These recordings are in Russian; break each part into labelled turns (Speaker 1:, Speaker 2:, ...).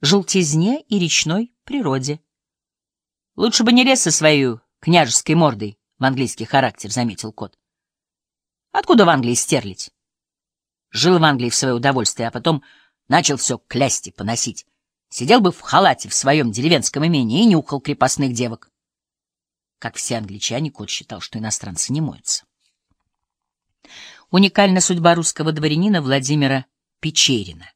Speaker 1: желтизне и речной природе. Лучше бы не лез со своей княжеской мордой в английский характер, — заметил кот. Откуда в Англии стерлить? Жил в Англии в свое удовольствие, а потом начал все клясть и поносить. Сидел бы в халате в своем деревенском имении и нюхал крепостных девок. Как все англичане, кот считал, что иностранцы не моются. Уникальна судьба русского дворянина Владимира Печерина,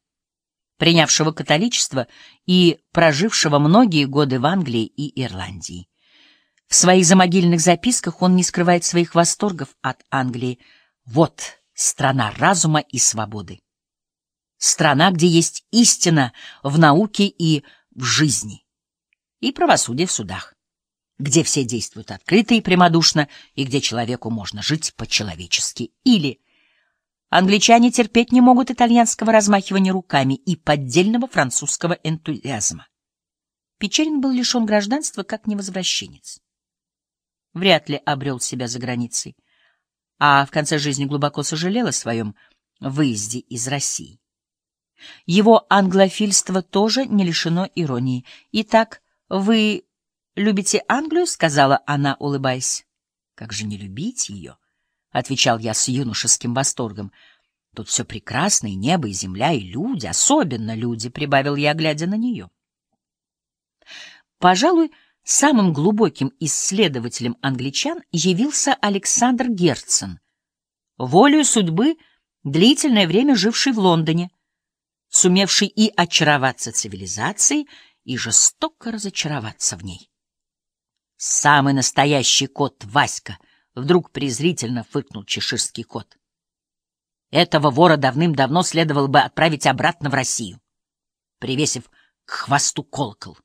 Speaker 1: принявшего католичество и прожившего многие годы в Англии и Ирландии. В своих замогильных записках он не скрывает своих восторгов от Англии. Вот страна разума и свободы. Страна, где есть истина в науке и в жизни, и правосудие в судах, где все действуют открыто и прямодушно, и где человеку можно жить по-человечески. Или англичане терпеть не могут итальянского размахивания руками и поддельного французского энтузиазма. Печерин был лишен гражданства как невозвращенец. Вряд ли обрел себя за границей а в конце жизни глубоко сожалел о своем выезде из России. Его англофильство тоже не лишено иронии. «Итак, вы любите Англию?» — сказала она, улыбаясь. «Как же не любить ее?» — отвечал я с юношеским восторгом. «Тут все прекрасно, и небо, и земля, и люди, особенно люди», — прибавил я, глядя на нее. Пожалуй, Самым глубоким исследователем англичан явился Александр Герцен, волею судьбы длительное время живший в Лондоне, сумевший и очароваться цивилизацией, и жестоко разочароваться в ней. Самый настоящий кот Васька вдруг презрительно фыркнул чеширский кот. Этого вора давным-давно следовало бы отправить обратно в Россию, привесив к хвосту колокол.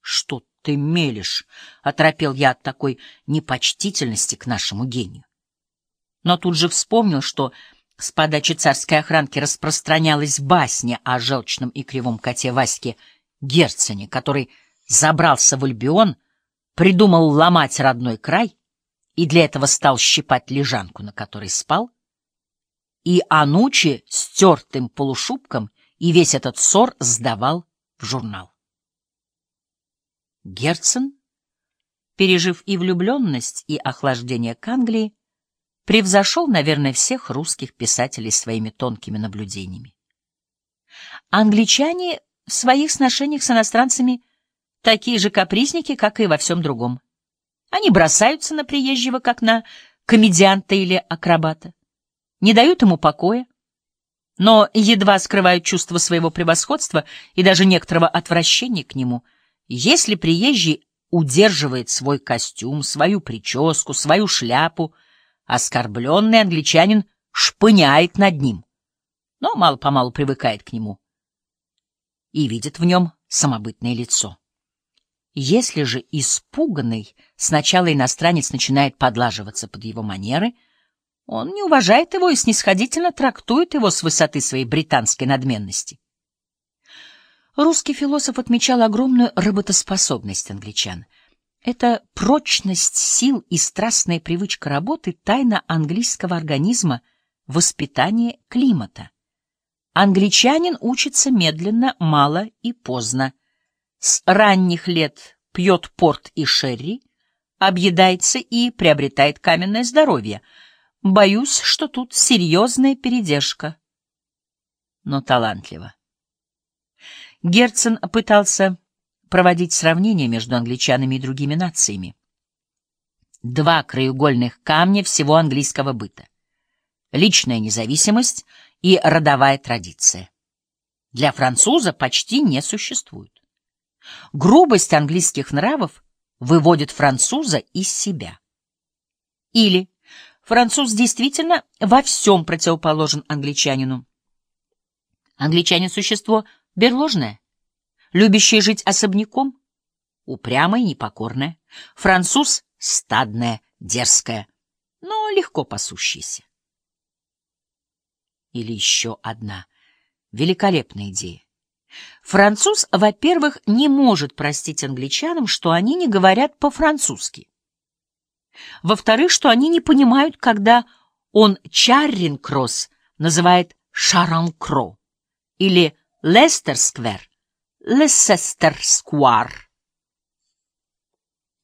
Speaker 1: Что ты мелешь? — оторопел я от такой непочтительности к нашему гению. Но тут же вспомнил, что с подачи царской охранки распространялась басня о желчном и кривом коте Ваське Герцене, который забрался в Альбион, придумал ломать родной край и для этого стал щипать лежанку, на которой спал, и Анучи с тертым полушубком и весь этот ссор сдавал в журнал. Герцен, пережив и влюбленность, и охлаждение к Англии, превзошел, наверное, всех русских писателей своими тонкими наблюдениями. Англичане в своих сношениях с иностранцами такие же капризники, как и во всем другом. Они бросаются на приезжего, как на комедианта или акробата, не дают ему покоя, но едва скрывают чувство своего превосходства и даже некоторого отвращения к нему — если приезжий удерживает свой костюм, свою прическу, свою шляпу, оскорбленный англичанин шпыняет над ним, но мало-помалу привыкает к нему и видит в нем самобытное лицо. Если же испуганный сначала иностранец начинает подлаживаться под его манеры, он не уважает его и снисходительно трактует его с высоты своей британской надменности. Русский философ отмечал огромную работоспособность англичан. Это прочность сил и страстная привычка работы — тайна английского организма, воспитание климата. Англичанин учится медленно, мало и поздно. С ранних лет пьет порт и шерри, объедается и приобретает каменное здоровье. Боюсь, что тут серьезная передержка. Но талантливо. Герцен пытался проводить сравнения между англичанами и другими нациями. Два краеугольных камня всего английского быта. Личная независимость и родовая традиция. Для француза почти не существует. Грубость английских нравов выводит француза из себя. Или француз действительно во всем противоположен англичанину. Англичанин — существо Берложная, любящая жить особняком, упрямая и непокорная. Француз — стадная, дерзкая, но легко пасущаяся. Или еще одна великолепная идея. Француз, во-первых, не может простить англичанам, что они не говорят по-французски. Во-вторых, что они не понимают, когда он Чарринг-Кросс называет Шаранкро или Лестер-сквер, Лесестер-сквар.